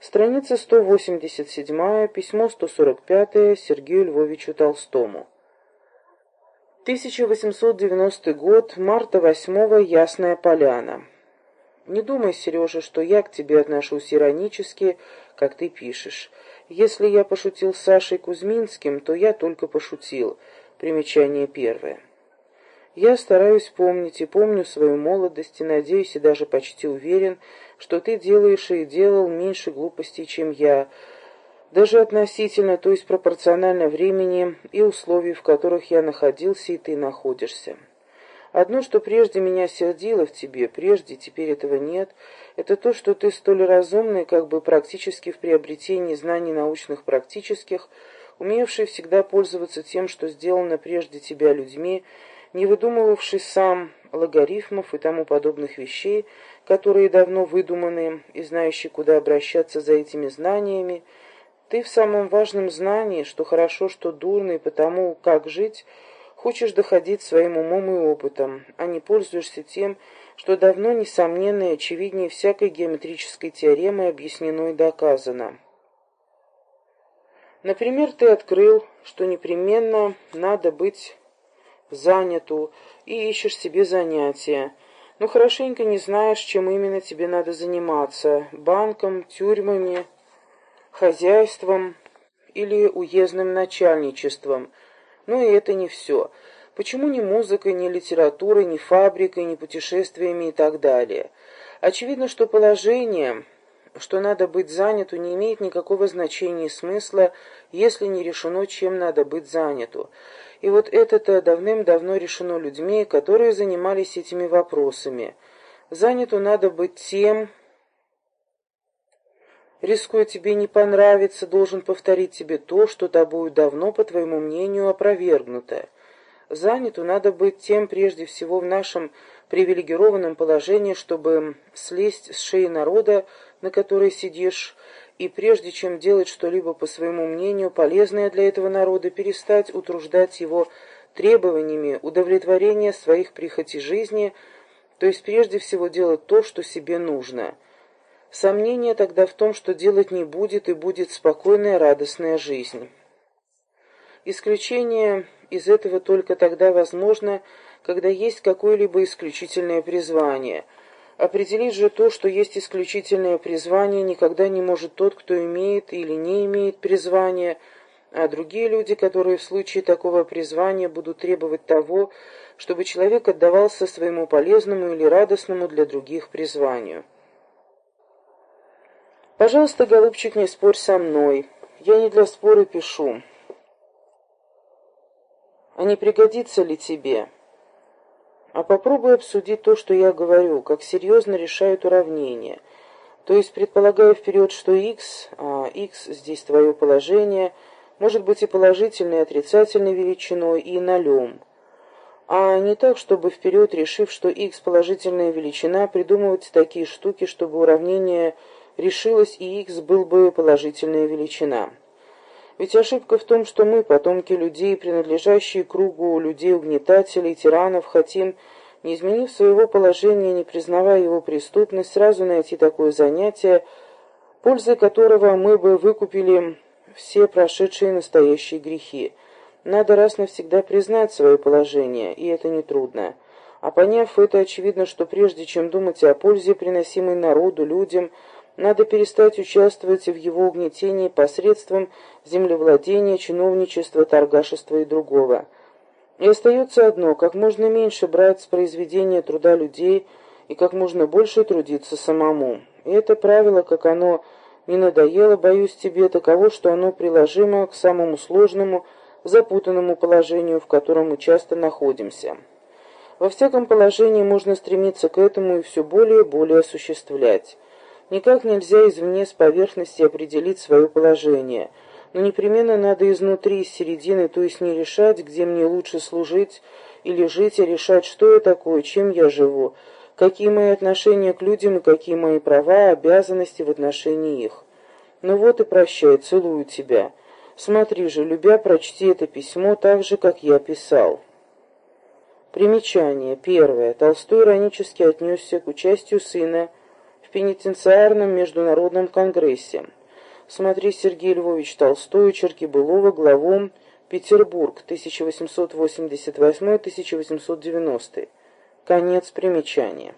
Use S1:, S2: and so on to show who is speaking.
S1: Страница 187, письмо 145 Сергею Львовичу Толстому. 1890 год, марта 8 Ясная Поляна. Не думай, Сережа, что я к тебе отношусь иронически, как ты пишешь. Если я пошутил с Сашей Кузьминским, то я только пошутил. Примечание первое. Я стараюсь помнить и помню свою молодость, и надеюсь, и даже почти уверен, что ты делаешь и делал меньше глупостей, чем я, даже относительно, то есть пропорционально времени и условий, в которых я находился и ты находишься. Одно, что прежде меня сердило в тебе, прежде, теперь этого нет, это то, что ты столь разумный, как бы практически в приобретении знаний научных практических, умевший всегда пользоваться тем, что сделано прежде тебя людьми, не выдумывавший сам логарифмов и тому подобных вещей, которые давно выдуманы, и знающий, куда обращаться за этими знаниями, ты в самом важном знании, что хорошо, что дурно, и потому, как жить, хочешь доходить своим умом и опытом, а не пользуешься тем, что давно, несомненно и очевиднее всякой геометрической теоремы объяснено и доказано. Например, ты открыл, что непременно надо быть заняту и ищешь себе занятия, но хорошенько не знаешь, чем именно тебе надо заниматься – банком, тюрьмами, хозяйством или уездным начальничеством. Но и это не все. Почему ни музыкой, ни литературой, ни фабрикой, ни путешествиями и так далее? Очевидно, что положение, что надо быть заняту, не имеет никакого значения и смысла, если не решено, чем надо быть заняту. И вот это-то давным-давно решено людьми, которые занимались этими вопросами. Заняту надо быть тем, рискуя тебе не понравиться, должен повторить тебе то, что тобою давно, по твоему мнению, опровергнуто. Заняту надо быть тем прежде всего в нашем привилегированном положении, чтобы слезть с шеи народа, на которой сидишь, и прежде чем делать что-либо по своему мнению полезное для этого народа, перестать утруждать его требованиями удовлетворения своих прихотей жизни, то есть прежде всего делать то, что себе нужно. Сомнение тогда в том, что делать не будет и будет спокойная радостная жизнь. Исключение из этого только тогда возможно, когда есть какое-либо исключительное призвание – Определить же то, что есть исключительное призвание, никогда не может тот, кто имеет или не имеет призвание, а другие люди, которые в случае такого призвания будут требовать того, чтобы человек отдавался своему полезному или радостному для других призванию. Пожалуйста, голубчик, не спорь со мной. Я не для спора пишу. А не пригодится ли тебе? А попробуй обсудить то, что я говорю, как серьезно решают уравнения. То есть, предполагая вперед, что x, а x здесь твое положение, может быть и положительной, и отрицательной величиной, и нолем. А не так, чтобы вперед, решив, что x положительная величина, придумывать такие штуки, чтобы уравнение решилось и x был бы положительная величина. Ведь ошибка в том, что мы, потомки людей, принадлежащие кругу людей-угнетателей, тиранов, хотим, не изменив своего положения, не признавая его преступность, сразу найти такое занятие, пользой которого мы бы выкупили все прошедшие настоящие грехи. Надо раз навсегда признать свое положение, и это нетрудно. А поняв это, очевидно, что прежде чем думать о пользе, приносимой народу, людям, надо перестать участвовать в его угнетении посредством землевладения, чиновничества, торгашества и другого. И остается одно – как можно меньше брать с произведения труда людей и как можно больше трудиться самому. И это правило, как оно не надоело, боюсь тебе, таково, что оно приложимо к самому сложному, запутанному положению, в котором мы часто находимся. Во всяком положении можно стремиться к этому и все более и более осуществлять. Никак нельзя извне с поверхности определить свое положение, но непременно надо изнутри, с середины, то есть не решать, где мне лучше служить или жить, а решать, что я такое, чем я живу, какие мои отношения к людям и какие мои права, обязанности в отношении их. Ну вот и прощай, целую тебя. Смотри же, любя, прочти это письмо так же, как я писал. Примечание. Первое. Толстой иронически отнесся к участию сына в пенитенциарном международном конгрессе. Смотри Сергей Львович Толстой, Черки Былова, главу Петербург, 1888-1890. Конец примечания.